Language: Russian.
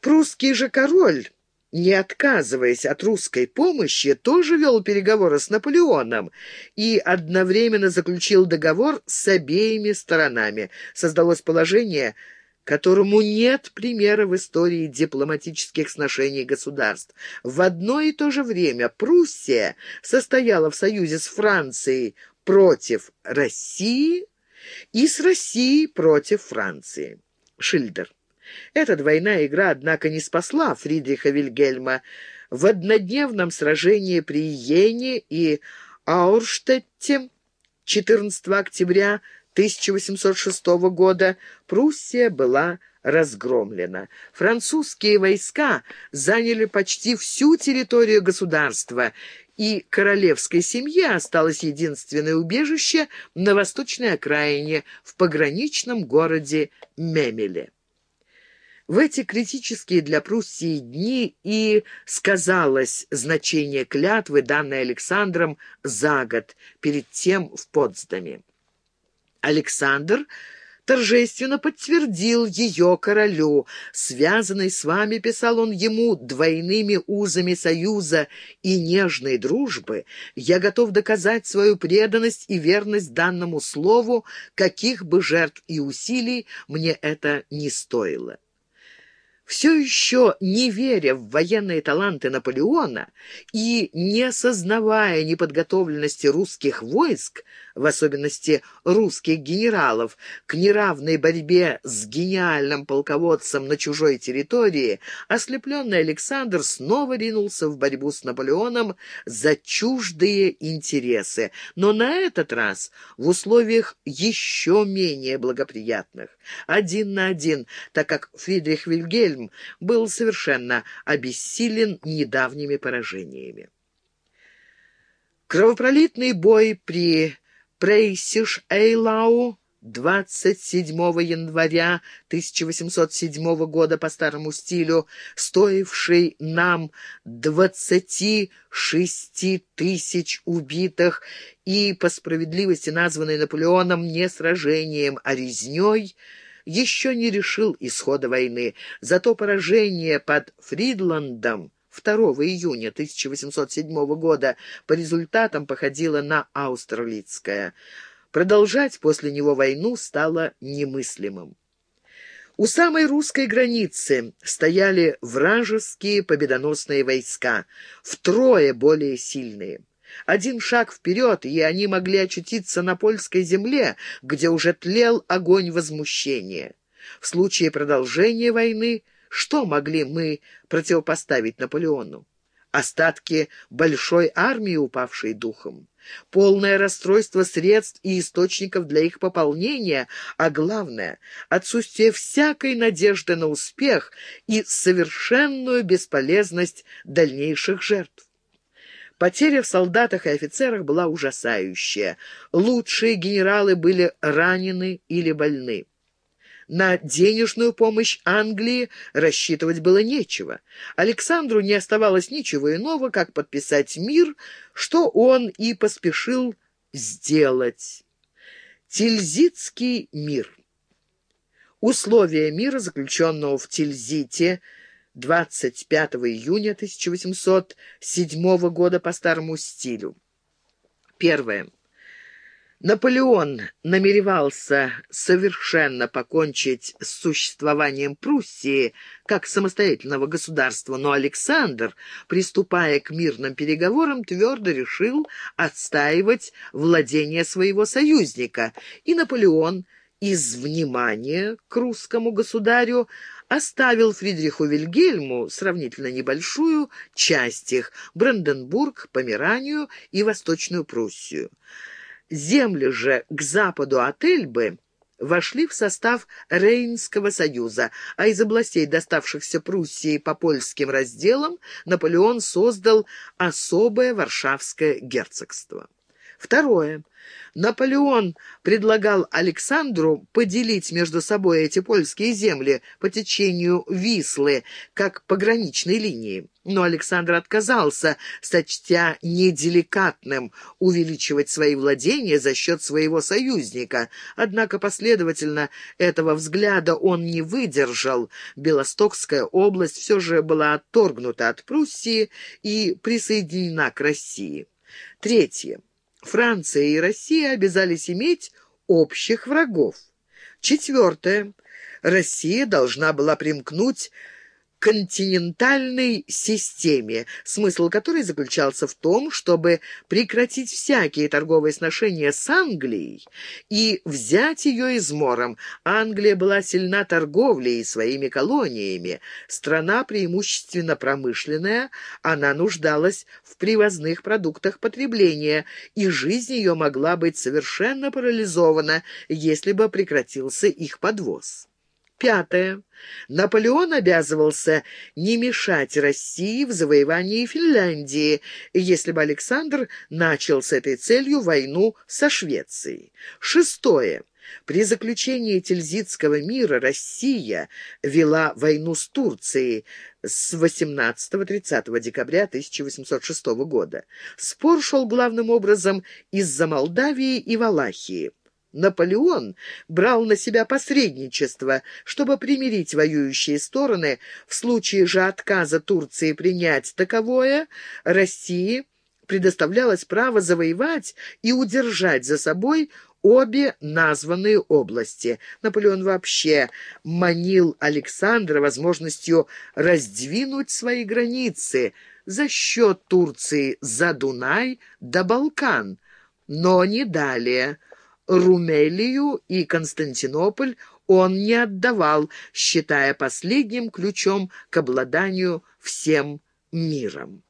Прусский же король не отказываясь от русской помощи, тоже вел переговоры с Наполеоном и одновременно заключил договор с обеими сторонами. Создалось положение, которому нет примера в истории дипломатических сношений государств. В одно и то же время Пруссия состояла в союзе с Францией против России и с Россией против Франции. Шильдер. Эта двойная игра, однако, не спасла Фридриха Вильгельма. В однодневном сражении при Йене и Аурштетте 14 октября 1806 года Пруссия была разгромлена. Французские войска заняли почти всю территорию государства, и королевской семье осталось единственное убежище на восточной окраине в пограничном городе Мемеле. В эти критические для Пруссии дни и сказалось значение клятвы, данной Александром за год, перед тем в Потсдаме. Александр торжественно подтвердил ее королю. «Связанный с вами, — писал он ему, — двойными узами союза и нежной дружбы, я готов доказать свою преданность и верность данному слову, каких бы жертв и усилий мне это не стоило». Все еще не веря в военные таланты Наполеона и не сознавая неподготовленности русских войск, в особенности русских генералов, к неравной борьбе с гениальным полководцем на чужой территории, ослепленный Александр снова ринулся в борьбу с Наполеоном за чуждые интересы, но на этот раз в условиях еще менее благоприятных. Один на один, так как Фридрих Вильгельм был совершенно обессилен недавними поражениями. Кровопролитный бой при Прейсиш-Эйлау 27 января 1807 года по старому стилю, стоивший нам 26 тысяч убитых и, по справедливости названный Наполеоном, не сражением, а резней, еще не решил исхода войны. Зато поражение под Фридландом 2 июня 1807 года по результатам походило на Аустерлицкое. Продолжать после него войну стало немыслимым. У самой русской границы стояли вражеские победоносные войска, втрое более сильные. Один шаг вперед, и они могли очутиться на польской земле, где уже тлел огонь возмущения. В случае продолжения войны что могли мы противопоставить Наполеону? Остатки большой армии, упавшей духом, полное расстройство средств и источников для их пополнения, а главное — отсутствие всякой надежды на успех и совершенную бесполезность дальнейших жертв. Потеря в солдатах и офицерах была ужасающая. Лучшие генералы были ранены или больны. На денежную помощь Англии рассчитывать было нечего. Александру не оставалось ничего иного, как подписать мир, что он и поспешил сделать. Тильзитский мир. Условия мира, заключенного в Тильзите 25 июня 1807 года по старому стилю. Первое. Наполеон намеревался совершенно покончить с существованием Пруссии как самостоятельного государства, но Александр, приступая к мирным переговорам, твердо решил отстаивать владение своего союзника, и Наполеон из внимания к русскому государю оставил Фридриху Вильгельму сравнительно небольшую часть их – Бранденбург, Померанию и Восточную Пруссию. Земли же к западу от Эльбы вошли в состав Рейнского союза, а из областей, доставшихся Пруссии по польским разделам, Наполеон создал особое Варшавское герцогство. Второе. Наполеон предлагал Александру поделить между собой эти польские земли по течению Вислы, как пограничной линии. Но Александр отказался, сочтя неделикатным увеличивать свои владения за счет своего союзника. Однако последовательно этого взгляда он не выдержал. Белостокская область все же была отторгнута от Пруссии и присоединена к России. Третье. Франция и Россия обязались иметь общих врагов. Четвертое. Россия должна была примкнуть континентальной системе, смысл которой заключался в том, чтобы прекратить всякие торговые сношения с Англией и взять ее измором. Англия была сильна торговлей и своими колониями. Страна преимущественно промышленная, она нуждалась в привозных продуктах потребления, и жизнь ее могла быть совершенно парализована, если бы прекратился их подвоз. Пятое. Наполеон обязывался не мешать России в завоевании Финляндии, если бы Александр начал с этой целью войну со Швецией. Шестое. При заключении Тильзитского мира Россия вела войну с Турцией с 18-30 декабря 1806 года. Спор шел главным образом из-за Молдавии и Валахии. Наполеон брал на себя посредничество, чтобы примирить воюющие стороны. В случае же отказа Турции принять таковое, России предоставлялось право завоевать и удержать за собой обе названные области. Наполеон вообще манил Александра возможностью раздвинуть свои границы за счет Турции за Дунай до Балкан, но не далее – Румелию и Константинополь он не отдавал, считая последним ключом к обладанию всем миром.